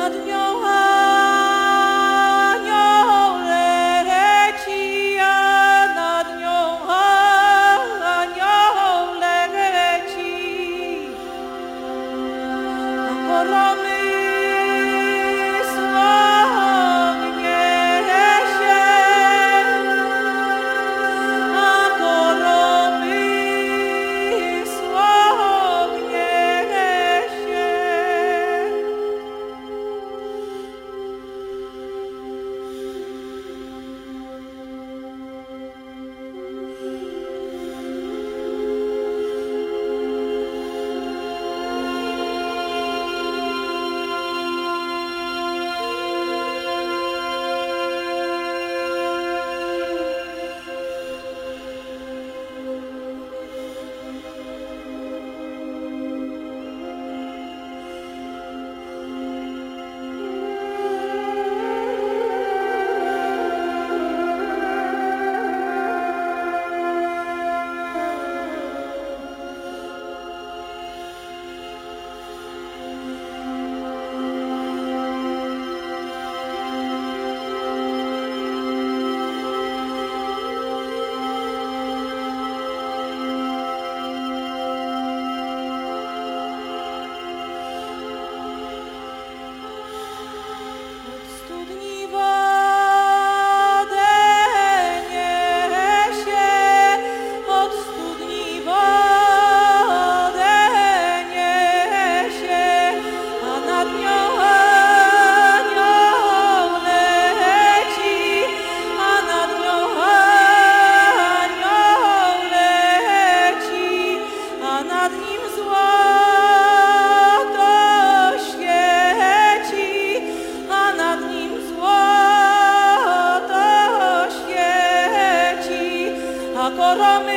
not your heart. por